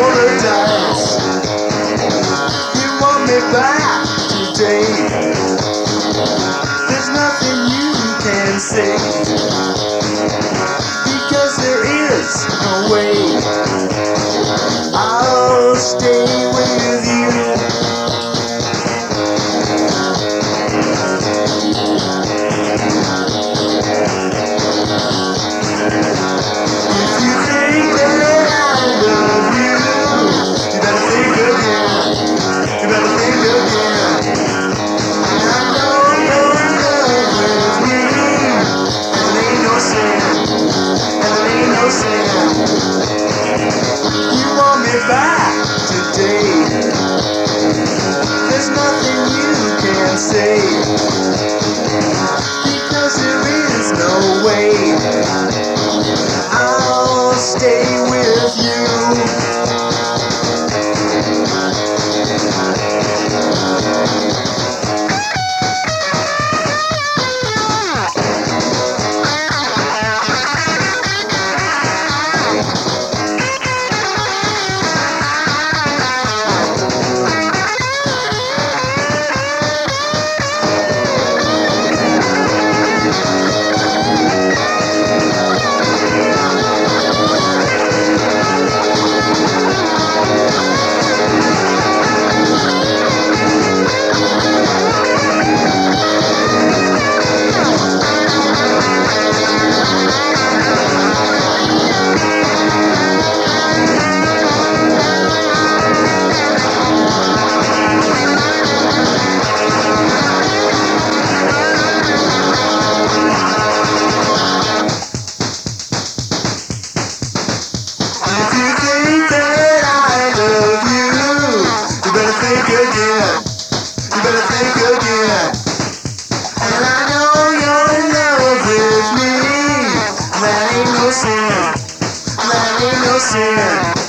wanna dance. You want me back? sei. Yeah.